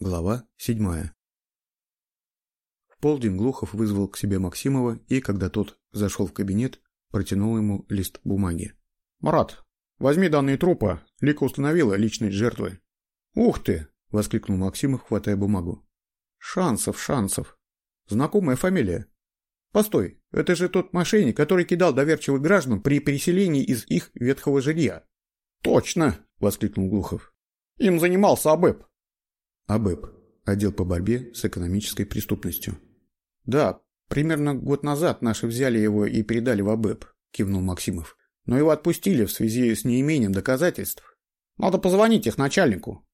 Глава седьмая. В полдень Глухов вызвал к себе Максимова и, когда тот зашел в кабинет, протянул ему лист бумаги. «Марат, возьми данные трупа. Лика установила личность жертвы». «Ух ты!» — воскликнул Максимов, хватая бумагу. «Шансов, Шансов. Знакомая фамилия. Постой, это же тот мошенник, который кидал доверчивых граждан при переселении из их ветхого жилья». «Точно!» — воскликнул Глухов. «Им занимался АБЭП». АБЭП. Отдел по борьбе с экономической преступностью. «Да, примерно год назад наши взяли его и передали в АБЭП», — кивнул Максимов. «Но его отпустили в связи с неимением доказательств. Надо позвонить их начальнику».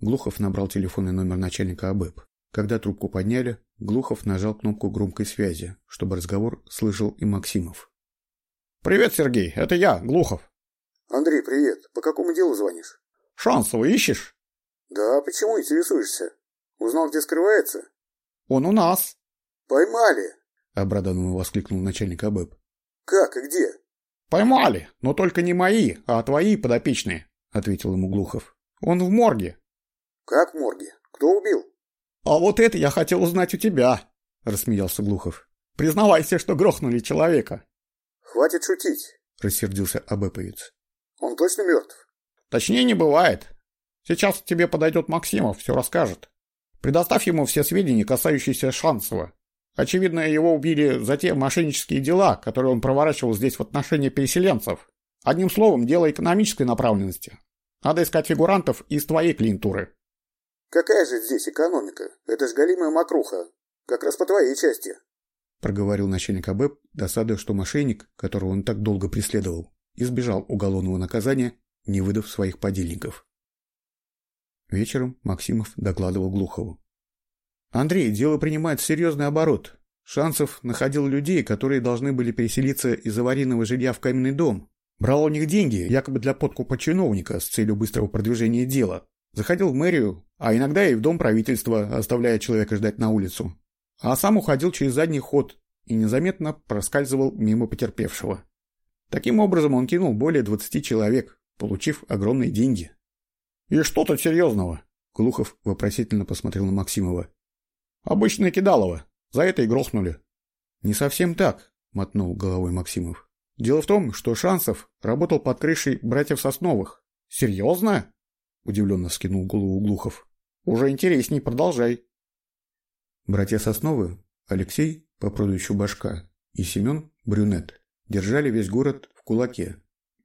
Глухов набрал телефонный номер начальника АБЭП. Когда трубку подняли, Глухов нажал кнопку громкой связи, чтобы разговор слышал и Максимов. «Привет, Сергей, это я, Глухов». «Андрей, привет. По какому делу звонишь?» «Шансова ищешь?» «Да, почему интересуешься? Узнал, где скрывается?» «Он у нас». «Поймали!» — обрадованно воскликнул начальник АБЭП. «Как и где?» «Поймали, но только не мои, а твои подопечные», — ответил ему Глухов. «Он в морге». «Как в морге? Кто убил?» «А вот это я хотел узнать у тебя», — рассмеялся Глухов. «Признавайся, что грохнули человека». «Хватит шутить», — рассердился Абэповец. «Он точно мертв?» «Точнее не бывает. Сейчас к тебе подойдет Максимов, все расскажет. Предоставь ему все сведения, касающиеся Шансова. Очевидно, его убили за те мошеннические дела, которые он проворачивал здесь в отношении переселенцев. Одним словом, дело экономической направленности. Надо искать фигурантов из твоей клиентуры. «Какая же здесь экономика? Это ж голимая мокруха. Как раз по твоей части», — проговорил начальник АБЭП, досадуя, что мошенник, которого он так долго преследовал, избежал уголовного наказания, не выдав своих подельников. Вечером Максимов докладывал Глухову. «Андрей, дело принимает серьезный оборот. Шансов находил людей, которые должны были переселиться из аварийного жилья в каменный дом. Брал у них деньги, якобы для подкупа чиновника с целью быстрого продвижения дела. Заходил в мэрию, а иногда и в дом правительства, оставляя человека ждать на улицу. А сам уходил через задний ход и незаметно проскальзывал мимо потерпевшего. Таким образом он кинул более 20 человек, получив огромные деньги. «И что тут серьезного?» Глухов вопросительно посмотрел на Максимова. «Обычное кидалово. За это и грохнули». «Не совсем так», — мотнул головой Максимов. «Дело в том, что Шансов работал под крышей братьев Сосновых». «Серьезно?» Удивленно скинул голову Глухов. Уже интересней, продолжай. Братья Сосновы, Алексей по прозвищу Башка и Семен Брюнет держали весь город в кулаке.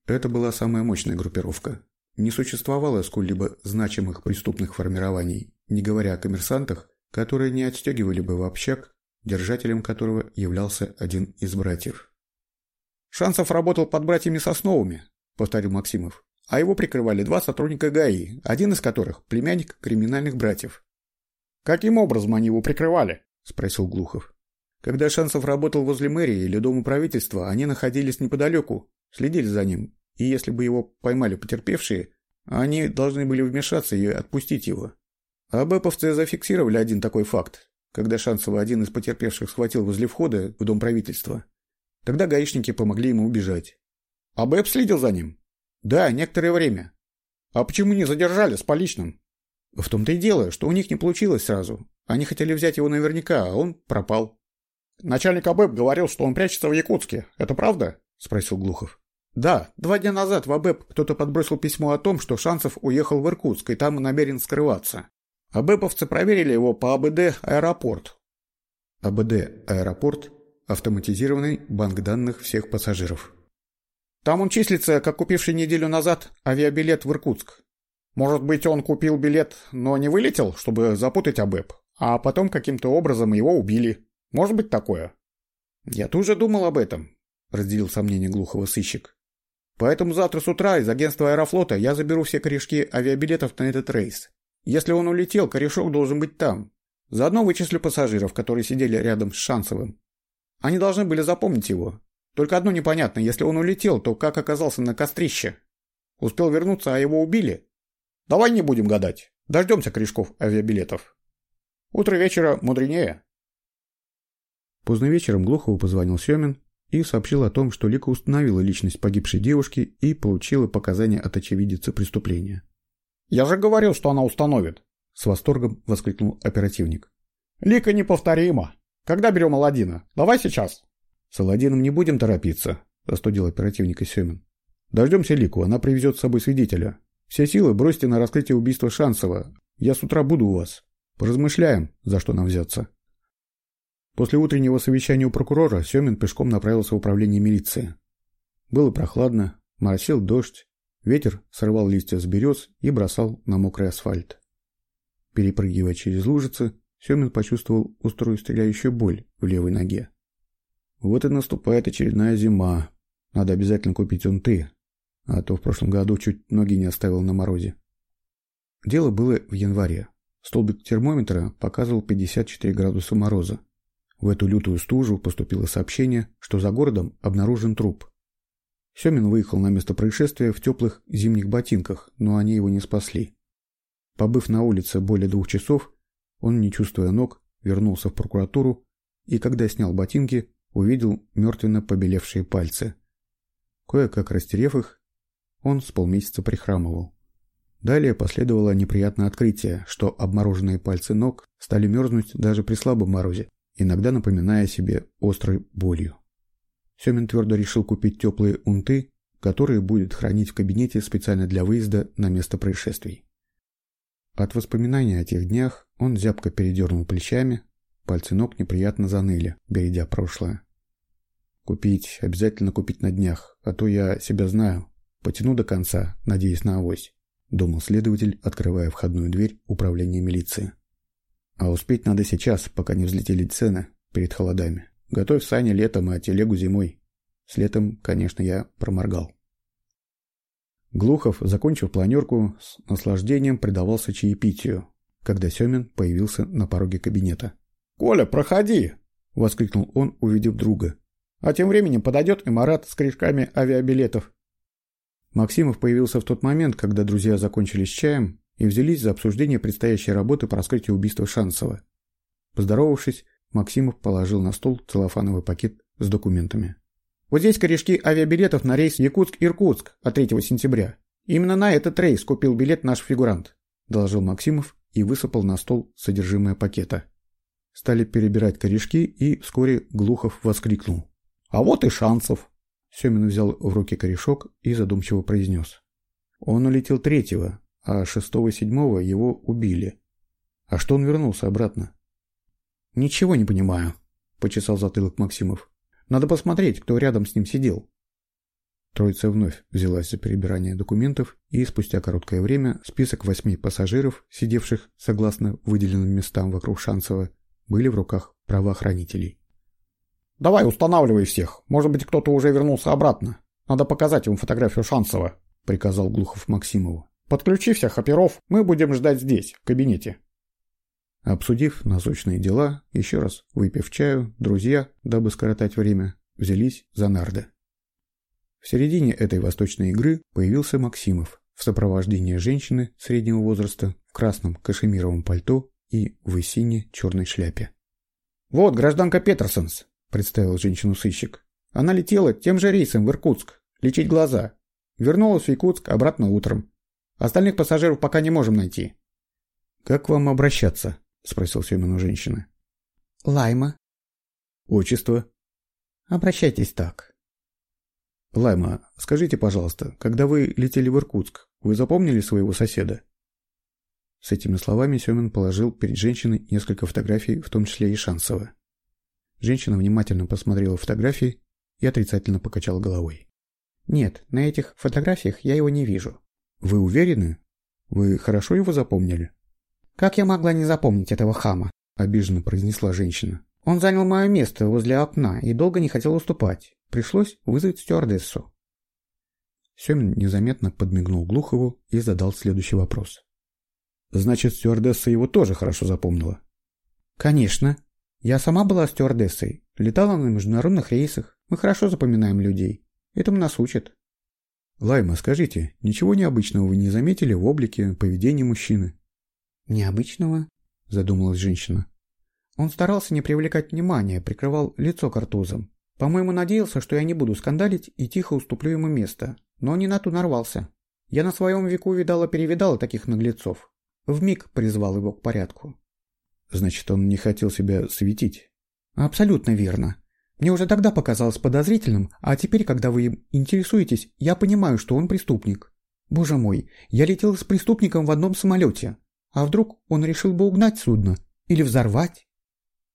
Это была самая мощная группировка. Не существовало сколь-либо значимых преступных формирований, не говоря о коммерсантах, которые не отстегивали бы в общак, держателем которого являлся один из братьев. «Шансов работал под братьями Сосновыми», — повторил Максимов а его прикрывали два сотрудника ГАИ, один из которых – племянник криминальных братьев. «Каким образом они его прикрывали?» – спросил Глухов. Когда Шансов работал возле мэрии или дома правительства, они находились неподалеку, следили за ним, и если бы его поймали потерпевшие, они должны были вмешаться и отпустить его. А бэповцы зафиксировали один такой факт, когда Шансова один из потерпевших схватил возле входа в дом правительства. Тогда гаишники помогли ему убежать. А Бэп следил за ним? Да, некоторое время. А почему не задержали с поличным? В том-то и дело, что у них не получилось сразу. Они хотели взять его наверняка, а он пропал. Начальник АБЭП говорил, что он прячется в Якутске. Это правда? Спросил Глухов. Да, два дня назад в АБЭП кто-то подбросил письмо о том, что Шансов уехал в Иркутск и там намерен скрываться. АБЭПовцы проверили его по АБД «Аэропорт». АБД «Аэропорт» – автоматизированный банк данных всех пассажиров. Там он числится, как купивший неделю назад авиабилет в Иркутск. Может быть, он купил билет, но не вылетел, чтобы запутать АБЭП, а потом каким-то образом его убили. Может быть такое? Я тоже думал об этом, разделил сомнение глухого сыщик. Поэтому завтра с утра из агентства Аэрофлота я заберу все корешки авиабилетов на этот рейс. Если он улетел, корешок должен быть там. Заодно вычислю пассажиров, которые сидели рядом с Шансовым. Они должны были запомнить его, только одно непонятно, если он улетел, то как оказался на кострище? Успел вернуться, а его убили? Давай не будем гадать. Дождемся корешков авиабилетов. Утро вечера мудренее. Поздно вечером Глухову позвонил Семин и сообщил о том, что Лика установила личность погибшей девушки и получила показания от очевидца преступления. «Я же говорил, что она установит. С восторгом воскликнул оперативник. Лика неповторима. Когда берем Аладдина? Давай сейчас. С Аладдином не будем торопиться, застудил оперативника Семин. Дождемся Лику, она привезет с собой свидетеля. Все силы бросьте на раскрытие убийства Шансова. Я с утра буду у вас. Поразмышляем, за что нам взяться. После утреннего совещания у прокурора Семин пешком направился в управление милиции. Было прохладно, моросил дождь, ветер срывал листья с берез и бросал на мокрый асфальт. Перепрыгивая через лужицы, Семин почувствовал острую стреляющую боль в левой ноге. Вот и наступает очередная зима. Надо обязательно купить унты, а то в прошлом году чуть ноги не оставил на морозе. Дело было в январе. Столбик термометра показывал 54 градуса мороза. В эту лютую стужу поступило сообщение, что за городом обнаружен труп. Семин выехал на место происшествия в теплых зимних ботинках, но они его не спасли. Побыв на улице более двух часов, он, не чувствуя ног, вернулся в прокуратуру и, когда снял ботинки, увидел мертвенно побелевшие пальцы. Кое-как растерев их, он с полмесяца прихрамывал. Далее последовало неприятное открытие, что обмороженные пальцы ног стали мерзнуть даже при слабом морозе, иногда напоминая себе острой болью. Семин твердо решил купить теплые унты, которые будет хранить в кабинете специально для выезда на место происшествий. От воспоминания о тех днях он зябко передернул плечами, пальцы ног неприятно заныли, бередя прошлое. Купить, обязательно купить на днях, а то я себя знаю. Потяну до конца, надеясь на авось, думал следователь, открывая входную дверь управления милиции. А успеть надо сейчас, пока не взлетели цены перед холодами. Готовь сани летом, а телегу зимой. С летом, конечно, я проморгал. Глухов, закончив планерку, с наслаждением предавался чаепитию, когда Семин появился на пороге кабинета. «Коля, проходи!» — воскликнул он, увидев друга. «А тем временем подойдет и Марат с корешками авиабилетов». Максимов появился в тот момент, когда друзья закончили с чаем и взялись за обсуждение предстоящей работы по раскрытию убийства Шансова. Поздоровавшись, Максимов положил на стол целлофановый пакет с документами. Вот здесь корешки авиабилетов на рейс Якутск-Иркутск от 3 сентября. Именно на этот рейс купил билет наш фигурант», – доложил Максимов и высыпал на стол содержимое пакета. Стали перебирать корешки, и вскоре Глухов воскликнул. «А вот и шансов!» Семин взял в руки корешок и задумчиво произнес. Он улетел третьего, а шестого-седьмого его убили. А что он вернулся обратно? «Ничего не понимаю», – почесал затылок Максимов. Надо посмотреть, кто рядом с ним сидел. Троица вновь взялась за перебирание документов, и спустя короткое время список восьми пассажиров, сидевших согласно выделенным местам вокруг Шансова, были в руках правоохранителей. «Давай устанавливай всех. Может быть, кто-то уже вернулся обратно. Надо показать ему фотографию Шансова», — приказал Глухов Максимову. «Подключи всех оперов, мы будем ждать здесь, в кабинете». Обсудив насущные дела, еще раз выпив чаю, друзья, дабы скоротать время, взялись за нарды. В середине этой восточной игры появился Максимов в сопровождении женщины среднего возраста в красном кашемировом пальто и в сине черной шляпе. «Вот, гражданка Петерсонс», — представил женщину сыщик. «Она летела тем же рейсом в Иркутск, лечить глаза. Вернулась в Якутск обратно утром. Остальных пассажиров пока не можем найти». «Как вам обращаться?» — спросил Семен у женщины. «Лайма». «Отчество?» «Обращайтесь так». «Лайма, скажите, пожалуйста, когда вы летели в Иркутск, вы запомнили своего соседа?» С этими словами Семен положил перед женщиной несколько фотографий, в том числе и Шансова. Женщина внимательно посмотрела фотографии и отрицательно покачала головой. «Нет, на этих фотографиях я его не вижу». «Вы уверены? Вы хорошо его запомнили?» «Как я могла не запомнить этого хама?» – обиженно произнесла женщина. «Он занял мое место возле окна и долго не хотел уступать. Пришлось вызвать стюардессу». Семин незаметно подмигнул Глухову и задал следующий вопрос. «Значит, стюардесса его тоже хорошо запомнила?» «Конечно. Я сама была стюардессой. Летала на международных рейсах. Мы хорошо запоминаем людей. Этому нас учат». «Лайма, скажите, ничего необычного вы не заметили в облике, поведении мужчины?» «Необычного?» – задумалась женщина. Он старался не привлекать внимания, прикрывал лицо картузом. По-моему, надеялся, что я не буду скандалить и тихо уступлю ему место. Но не на ту нарвался. Я на своем веку видала-перевидала таких наглецов. вмиг призвал его к порядку. Значит, он не хотел себя светить. Абсолютно верно. Мне уже тогда показалось подозрительным, а теперь, когда вы им интересуетесь, я понимаю, что он преступник. Боже мой, я летел с преступником в одном самолете. А вдруг он решил бы угнать судно? Или взорвать?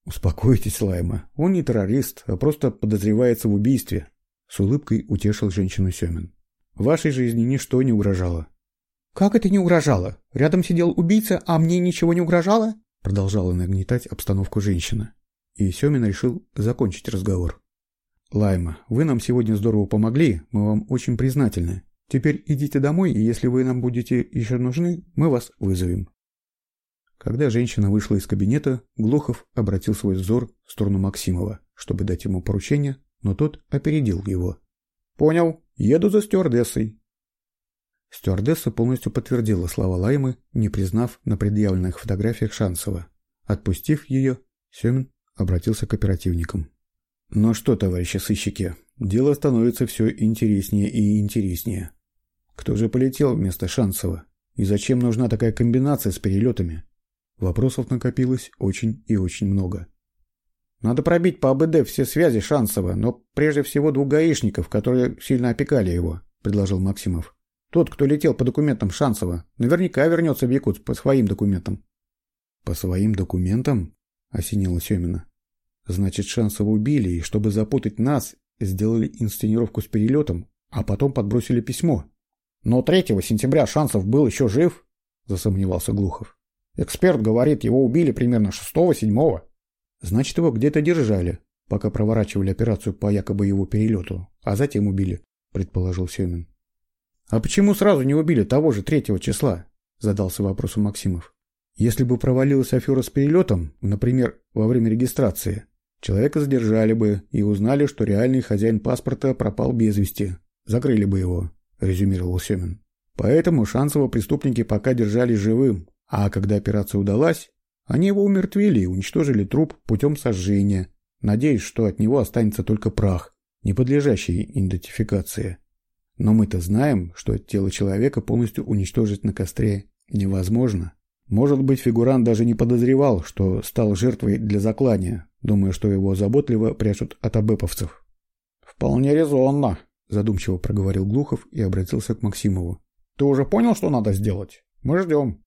Успокойтесь, Лайма. Он не террорист, а просто подозревается в убийстве. С улыбкой утешил женщину Семин. Вашей жизни ничто не угрожало. Как это не угрожало? Рядом сидел убийца, а мне ничего не угрожало? Продолжала нагнетать обстановку женщина. И Семин решил закончить разговор. Лайма, вы нам сегодня здорово помогли, мы вам очень признательны. Теперь идите домой, и если вы нам будете еще нужны, мы вас вызовем. Когда женщина вышла из кабинета, Глухов обратил свой взор в сторону Максимова, чтобы дать ему поручение, но тот опередил его. «Понял. Еду за стюардессой». Стюардесса полностью подтвердила слова Лаймы, не признав на предъявленных фотографиях Шансова. Отпустив ее, Семин обратился к оперативникам. «Ну что, товарищи сыщики, дело становится все интереснее и интереснее. Кто же полетел вместо Шансова? И зачем нужна такая комбинация с перелетами? Вопросов накопилось очень и очень много. Надо пробить по АБД все связи Шансова, но прежде всего двух гаишников, которые сильно опекали его, предложил Максимов. Тот, кто летел по документам Шансова, наверняка вернется в Якутск по своим документам. По своим документам? Осенило Семина. Значит, Шансова убили, и чтобы запутать нас, сделали инсценировку с перелетом, а потом подбросили письмо. Но 3 сентября Шансов был еще жив, засомневался Глухов. Эксперт говорит, его убили примерно 6-7. Значит, его где-то держали, пока проворачивали операцию по якобы его перелету, а затем убили, предположил Семин. А почему сразу не убили того же третьего числа? Задался вопросом Максимов. Если бы провалилась афера с перелетом, например, во время регистрации, человека задержали бы и узнали, что реальный хозяин паспорта пропал без вести. Закрыли бы его, резюмировал Семин. Поэтому Шансова преступники пока держали живым, а когда операция удалась, они его умертвили и уничтожили труп путем сожжения, надеясь, что от него останется только прах, не подлежащий идентификации. Но мы-то знаем, что тело человека полностью уничтожить на костре невозможно. Может быть, фигурант даже не подозревал, что стал жертвой для заклания, думая, что его заботливо прячут от абэповцев. «Вполне резонно», – задумчиво проговорил Глухов и обратился к Максимову. «Ты уже понял, что надо сделать? Мы ждем».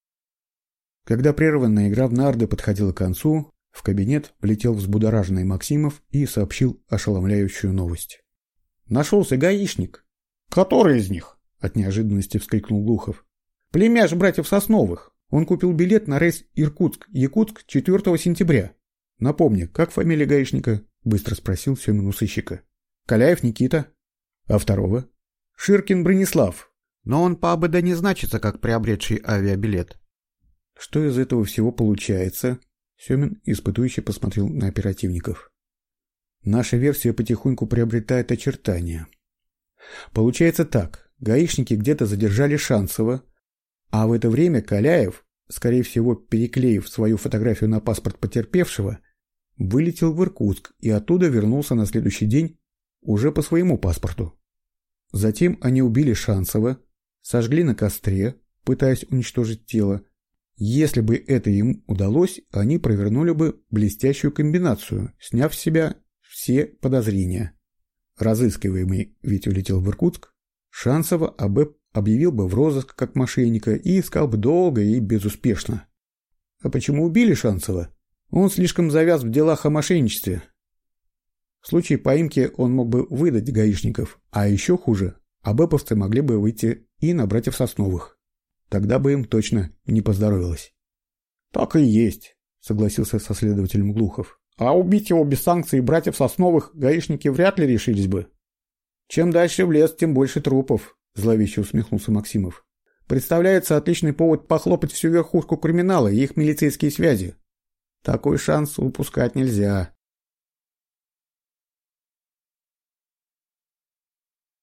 Когда прерванная игра в нарды подходила к концу, в кабинет влетел взбудораженный Максимов и сообщил ошеломляющую новость. «Нашелся гаишник!» «Который из них?» – от неожиданности вскрикнул Глухов. «Племяш братьев Сосновых. Он купил билет на рейс Иркутск-Якутск 4 сентября. Напомни, как фамилия гаишника?» – быстро спросил Семен у сыщика. «Каляев Никита». «А второго?» «Ширкин Бронислав. Но он по АБД не значится, как приобретший авиабилет. Что из этого всего получается? Семин испытующе посмотрел на оперативников. Наша версия потихоньку приобретает очертания. Получается так. Гаишники где-то задержали Шансова, а в это время Каляев, скорее всего, переклеив свою фотографию на паспорт потерпевшего, вылетел в Иркутск и оттуда вернулся на следующий день уже по своему паспорту. Затем они убили Шансова, сожгли на костре, пытаясь уничтожить тело, если бы это им удалось, они провернули бы блестящую комбинацию, сняв с себя все подозрения. Разыскиваемый ведь улетел в Иркутск, Шансова АБ объявил бы в розыск как мошенника и искал бы долго и безуспешно. А почему убили Шансова? Он слишком завяз в делах о мошенничестве. В случае поимки он мог бы выдать гаишников, а еще хуже, АБЭПовцы могли бы выйти и на братьев Сосновых. Тогда бы им точно не поздоровилось. Так и есть, согласился со следователем Глухов. А убить его без санкций братьев Сосновых гаишники вряд ли решились бы. Чем дальше в лес, тем больше трупов, зловеще усмехнулся Максимов. Представляется отличный повод похлопать всю верхушку криминала и их милицейские связи. Такой шанс упускать нельзя.